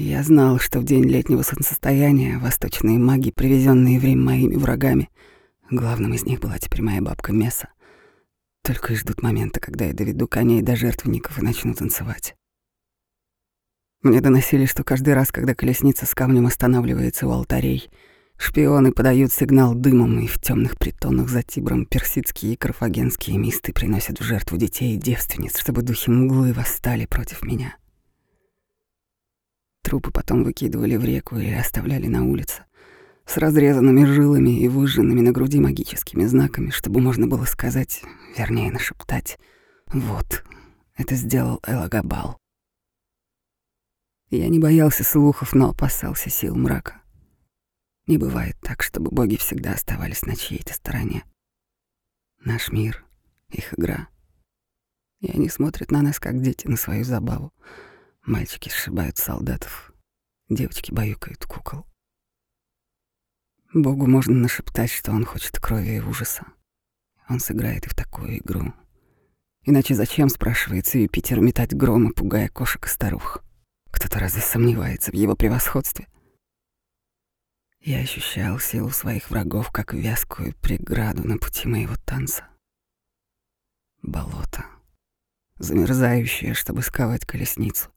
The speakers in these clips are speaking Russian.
Я знал, что в день летнего солнцестояния восточные маги, привезенные в Рим моими врагами, главным из них была теперь моя бабка Меса, только и ждут момента, когда я доведу коней до жертвенников и начну танцевать. Мне доносили, что каждый раз, когда колесница с камнем останавливается у алтарей, шпионы подают сигнал дымом, и в темных притонах за Тибром персидские и карфагенские мисты приносят в жертву детей и девственниц, чтобы духи мглы восстали против меня. Трупы потом выкидывали в реку или оставляли на улице с разрезанными жилами и выжженными на груди магическими знаками, чтобы можно было сказать, вернее, нашептать «Вот, это сделал Элагабал». Я не боялся слухов, но опасался сил мрака. Не бывает так, чтобы боги всегда оставались на чьей-то стороне. Наш мир — их игра. И они смотрят на нас, как дети, на свою забаву. Мальчики сшибают солдатов, девочки баюкают кукол. Богу можно нашептать, что он хочет крови и ужаса. Он сыграет и в такую игру. Иначе зачем, спрашивается Юпитер, метать громы, пугая кошек и старух? Кто-то разве сомневается в его превосходстве? Я ощущал силу своих врагов как вязкую преграду на пути моего танца. Болото, замерзающее, чтобы сковать колесницу,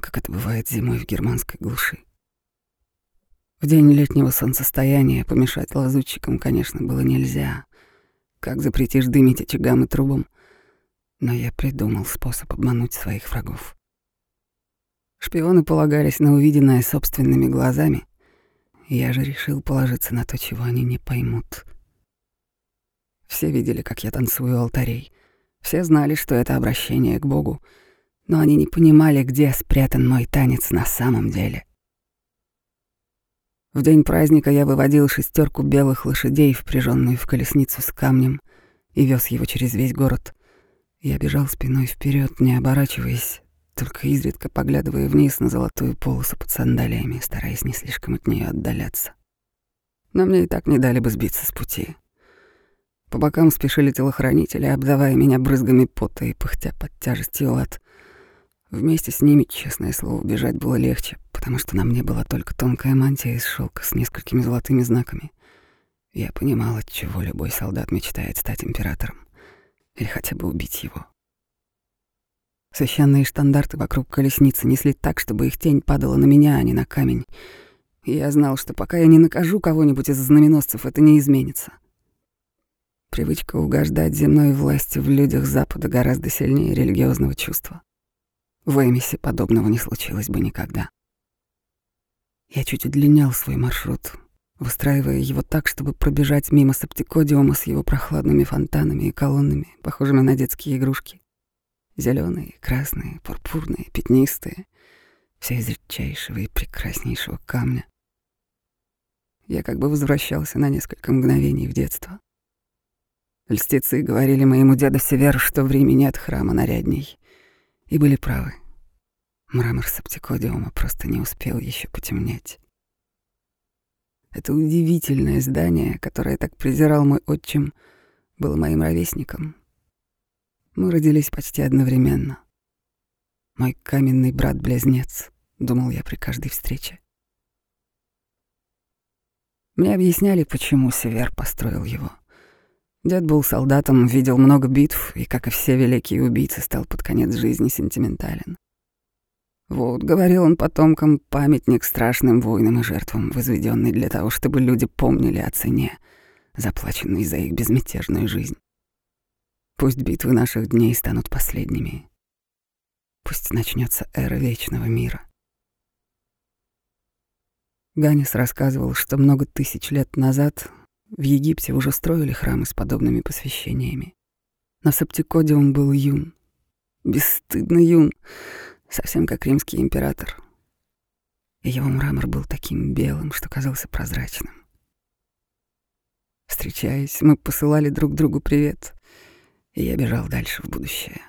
как это бывает зимой в германской глуши. В день летнего солнцестояния помешать лазутчикам, конечно, было нельзя. Как запретишь дымить очагам и трубам? Но я придумал способ обмануть своих врагов. Шпионы полагались на увиденное собственными глазами. Я же решил положиться на то, чего они не поймут. Все видели, как я танцую алтарей. Все знали, что это обращение к Богу, но они не понимали, где спрятан мой танец на самом деле. В день праздника я выводил шестерку белых лошадей, впряженную в колесницу с камнем, и вез его через весь город. Я бежал спиной вперед, не оборачиваясь, только изредка поглядывая вниз на золотую полосу под сандалиями, стараясь не слишком от нее отдаляться. Но мне и так не дали бы сбиться с пути. По бокам спешили телохранители, обдавая меня брызгами пота и пыхтя под тяжестью лад. Вместе с ними, честное слово, бежать было легче, потому что на мне была только тонкая мантия из шелка с несколькими золотыми знаками. Я понимал, от чего любой солдат мечтает стать императором или хотя бы убить его. Священные штандарты вокруг колесницы несли так, чтобы их тень падала на меня, а не на камень. И я знал, что пока я не накажу кого-нибудь из знаменосцев, это не изменится. Привычка угождать земной власти в людях Запада гораздо сильнее религиозного чувства. В Эмисе подобного не случилось бы никогда. Я чуть удлинял свой маршрут, выстраивая его так, чтобы пробежать мимо септикодиума с его прохладными фонтанами и колоннами, похожими на детские игрушки. Зеленые, красные, пурпурные, пятнистые, все из редчайшего и прекраснейшего камня. Я как бы возвращался на несколько мгновений в детство. Льстецы говорили моему деду Северу, что в Риме нет храма нарядней, и были правы. Мрамор септикодиума просто не успел еще потемнеть. Это удивительное здание, которое так презирал мой отчим, было моим ровесником — мы родились почти одновременно. Мой каменный брат-близнец, думал я при каждой встрече. Мне объясняли, почему Север построил его. Дед был солдатом, видел много битв и, как и все великие убийцы, стал под конец жизни сентиментален. Вот, говорил он потомкам, памятник страшным войнам и жертвам, возведенный для того, чтобы люди помнили о цене, заплаченной за их безмятежную жизнь. Пусть битвы наших дней станут последними. Пусть начнется эра вечного мира. Ганис рассказывал, что много тысяч лет назад в Египте уже строили храмы с подобными посвящениями. На Септикодиум был юн. Бесстыдно юн, совсем как римский император. И его мрамор был таким белым, что казался прозрачным. Встречаясь, мы посылали друг другу привет — и я бежал дальше в будущее.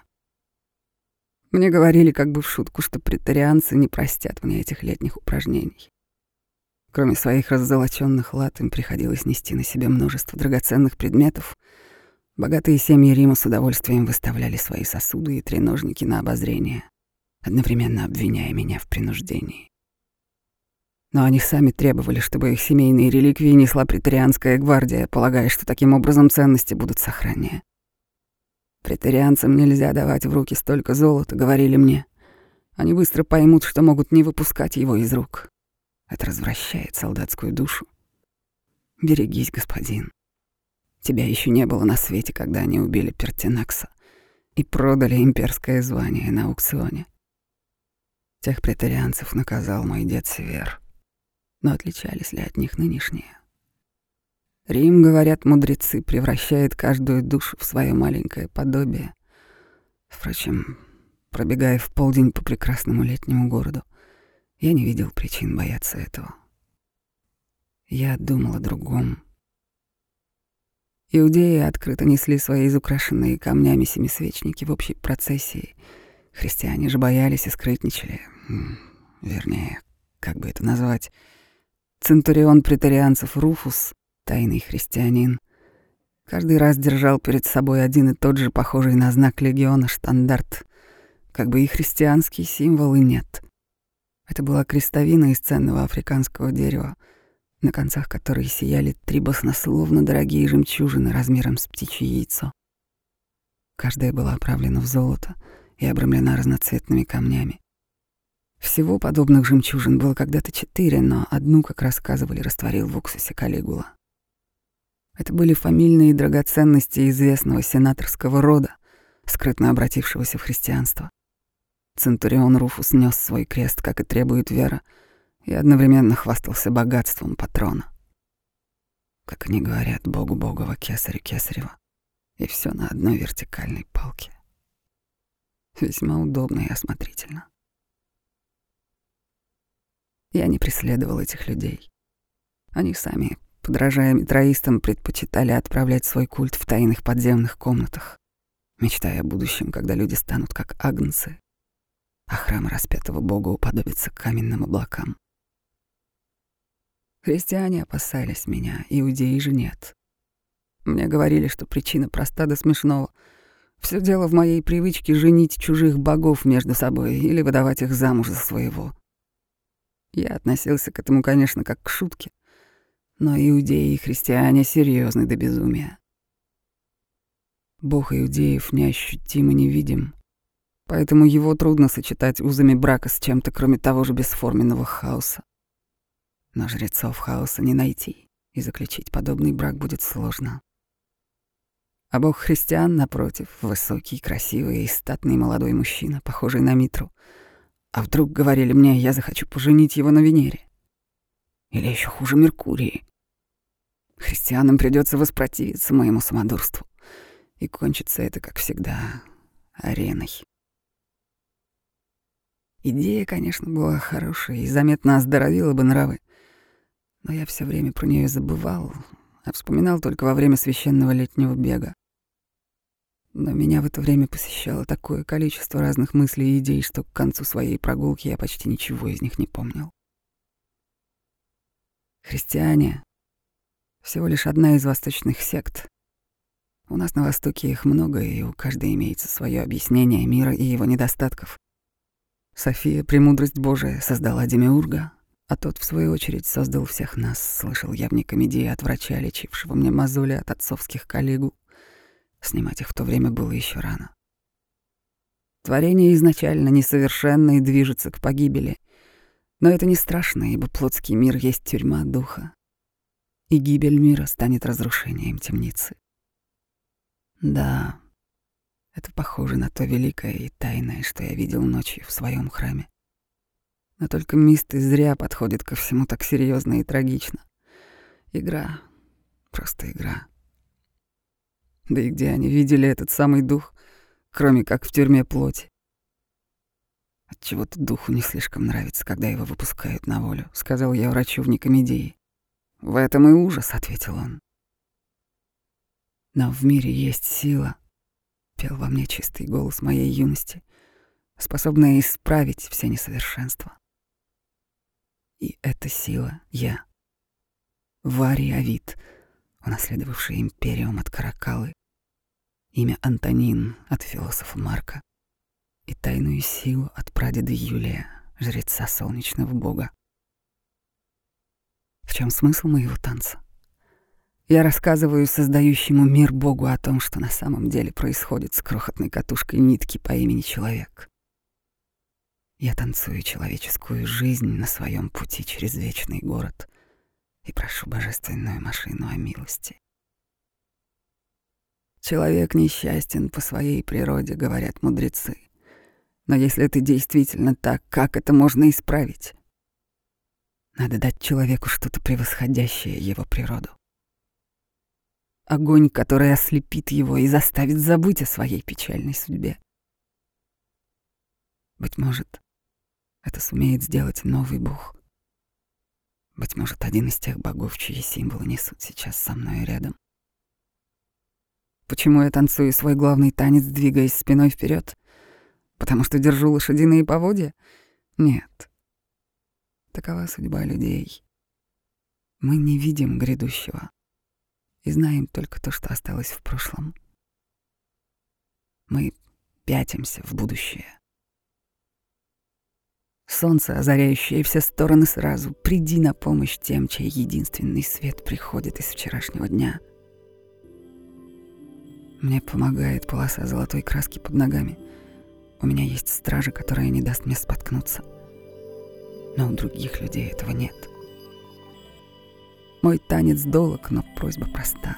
Мне говорили как бы в шутку, что претарианцы не простят мне этих летних упражнений. Кроме своих раззолоченных лат, им приходилось нести на себе множество драгоценных предметов. Богатые семьи Рима с удовольствием выставляли свои сосуды и треножники на обозрение, одновременно обвиняя меня в принуждении. Но они сами требовали, чтобы их семейные реликвии несла претарианская гвардия, полагая, что таким образом ценности будут сохраннее. Претарианцам нельзя давать в руки столько золота, говорили мне. Они быстро поймут, что могут не выпускать его из рук. Это развращает солдатскую душу. Берегись, господин. Тебя еще не было на свете, когда они убили Пертинакса и продали имперское звание на аукционе. Тех претарианцев наказал мой дед Север. Но отличались ли от них нынешние? Рим, говорят мудрецы, превращает каждую душу в свое маленькое подобие. Впрочем, пробегая в полдень по прекрасному летнему городу, я не видел причин бояться этого. Я думал о другом. Иудеи открыто несли свои изукрашенные камнями семисвечники в общей процессии. Христиане же боялись и скрытничали. Вернее, как бы это назвать? Центурион претарианцев Руфус, тайный христианин, каждый раз держал перед собой один и тот же похожий на знак легиона штандарт, как бы и христианский символ и нет. Это была крестовина из ценного африканского дерева — на концах которой сияли три баснословно дорогие жемчужины размером с птичье яйцо. Каждая была оправлена в золото и обрамлена разноцветными камнями. Всего подобных жемчужин было когда-то четыре, но одну, как рассказывали, растворил в уксусе Калигула. Это были фамильные драгоценности известного сенаторского рода, скрытно обратившегося в христианство. Центурион Руфус нес свой крест, как и требует вера, и одновременно хвастался богатством патрона. Как они говорят, богу богова, кесарю кесарева. И все на одной вертикальной палке. Весьма удобно и осмотрительно. Я не преследовал этих людей. Они сами, подражая метроистам, предпочитали отправлять свой культ в тайных подземных комнатах, мечтая о будущем, когда люди станут как агнцы, а храм распятого бога уподобится каменным облакам. Христиане опасались меня, иудеи же нет. Мне говорили, что причина проста до смешного. Все дело в моей привычке женить чужих богов между собой или выдавать их замуж за своего. Я относился к этому, конечно, как к шутке, но иудеи и христиане серьезны до безумия. Бог иудеев неощутимо невидим, поэтому его трудно сочетать узами брака с чем-то, кроме того же бесформенного хаоса. Но жрецов хаоса не найти, и заключить подобный брак будет сложно. А бог христиан, напротив, высокий, красивый и статный молодой мужчина, похожий на Митру. А вдруг, говорили мне, я захочу поженить его на Венере? Или еще хуже Меркурии? Христианам придется воспротивиться моему самодурству. И кончится это, как всегда, ареной. Идея, конечно, была хорошая и заметно оздоровила бы нравы. Но я все время про нее забывал, а вспоминал только во время священного летнего бега. Но меня в это время посещало такое количество разных мыслей и идей, что к концу своей прогулки я почти ничего из них не помнил. Христиане — всего лишь одна из восточных сект. У нас на Востоке их много, и у каждой имеется свое объяснение мира и его недостатков. София, премудрость Божия, создала Демиурга, а тот, в свою очередь, создал всех нас, слышал я в комедии от врача, лечившего мне мозоли от отцовских коллегу. Снимать их в то время было еще рано. Творение изначально несовершенно и движется к погибели. Но это не страшно, ибо плотский мир есть тюрьма духа. И гибель мира станет разрушением темницы. Да, это похоже на то великое и тайное, что я видел ночью в своем храме. Но только Мисты зря подходит ко всему так серьезно и трагично. Игра. Просто игра. Да и где они видели этот самый дух, кроме как в тюрьме плоти? Отчего-то духу не слишком нравится, когда его выпускают на волю, сказал я врачу в Никомедии. В этом и ужас, ответил он. Но в мире есть сила, пел во мне чистый голос моей юности, способная исправить все несовершенства. И эта сила — я. Варий Авид, унаследовавший империум от Каракалы, имя Антонин от философа Марка и тайную силу от прадеда Юлия, жреца солнечного бога. В чем смысл моего танца? Я рассказываю создающему мир Богу о том, что на самом деле происходит с крохотной катушкой нитки по имени Человек. Я танцую человеческую жизнь на своем пути через вечный город и прошу божественную машину о милости. Человек несчастен по своей природе, говорят мудрецы. Но если это действительно так, как это можно исправить? Надо дать человеку что-то превосходящее его природу. Огонь, который ослепит его и заставит забыть о своей печальной судьбе. Быть может, это сумеет сделать новый бог. Быть может, один из тех богов, чьи символы несут сейчас со мной рядом. Почему я танцую свой главный танец, двигаясь спиной вперед? Потому что держу лошадиные поводья? Нет. Такова судьба людей. Мы не видим грядущего и знаем только то, что осталось в прошлом. Мы пятимся в будущее. Солнце, озаряющее все стороны сразу, приди на помощь тем, чей единственный свет приходит из вчерашнего дня. Мне помогает полоса золотой краски под ногами. У меня есть стража, которая не даст мне споткнуться. Но у других людей этого нет. Мой танец долг, но просьба проста.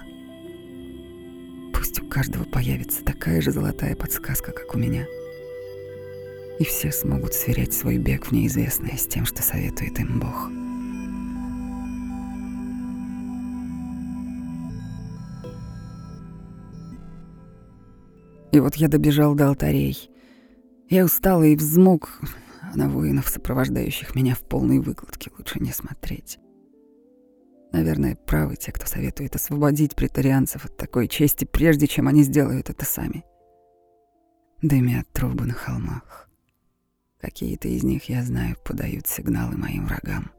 Пусть у каждого появится такая же золотая подсказка, как у меня. И все смогут сверять свой бег в неизвестное с тем, что советует им Бог. И вот я добежал до алтарей. Я устал и взмок, а на воинов, сопровождающих меня в полной выкладке, лучше не смотреть. Наверное, правы те, кто советует освободить претарианцев от такой чести, прежде чем они сделают это сами. Дымят трубы на холмах. Какие-то из них, я знаю, подают сигналы моим врагам.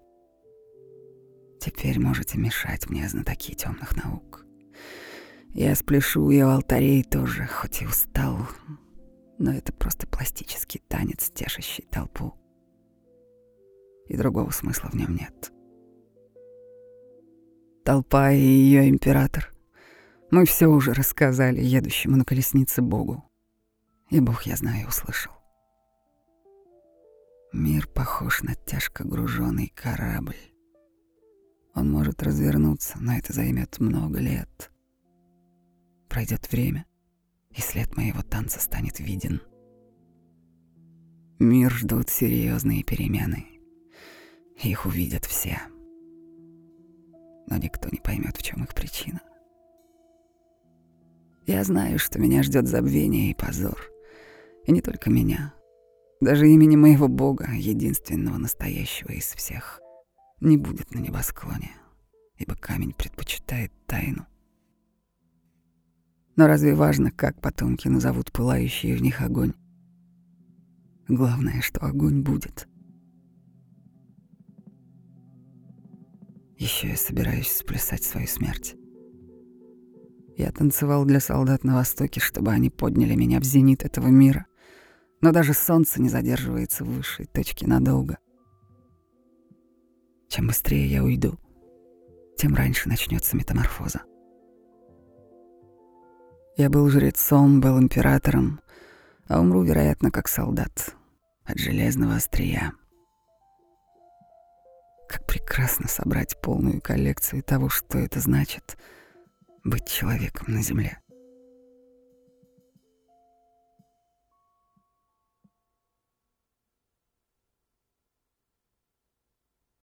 Теперь можете мешать мне, знатоки темных наук. Я спляшу у алтарей тоже, хоть и устал, но это просто пластический танец, тешащий толпу. И другого смысла в нем нет. Толпа и ее император. Мы все уже рассказали едущему на колеснице Богу. И Бог, я знаю, услышал. Мир похож на тяжко груженный корабль. Он может развернуться, но это займет много лет. Пройдет время, и след моего танца станет виден. Мир ждут серьезные перемены. Их увидят все. Но никто не поймет, в чем их причина. Я знаю, что меня ждет забвение и позор. И не только меня. Даже имени моего Бога, единственного настоящего из всех, не будет на небосклоне, ибо камень предпочитает тайну. Но разве важно, как потомки назовут пылающий в них огонь? Главное, что огонь будет. Еще я собираюсь сплясать свою смерть. Я танцевал для солдат на Востоке, чтобы они подняли меня в зенит этого мира. Но даже солнце не задерживается в высшей точке надолго. Чем быстрее я уйду, тем раньше начнется метаморфоза. Я был жрецом, был императором, а умру, вероятно, как солдат от железного острия. Как прекрасно собрать полную коллекцию того, что это значит быть человеком на земле.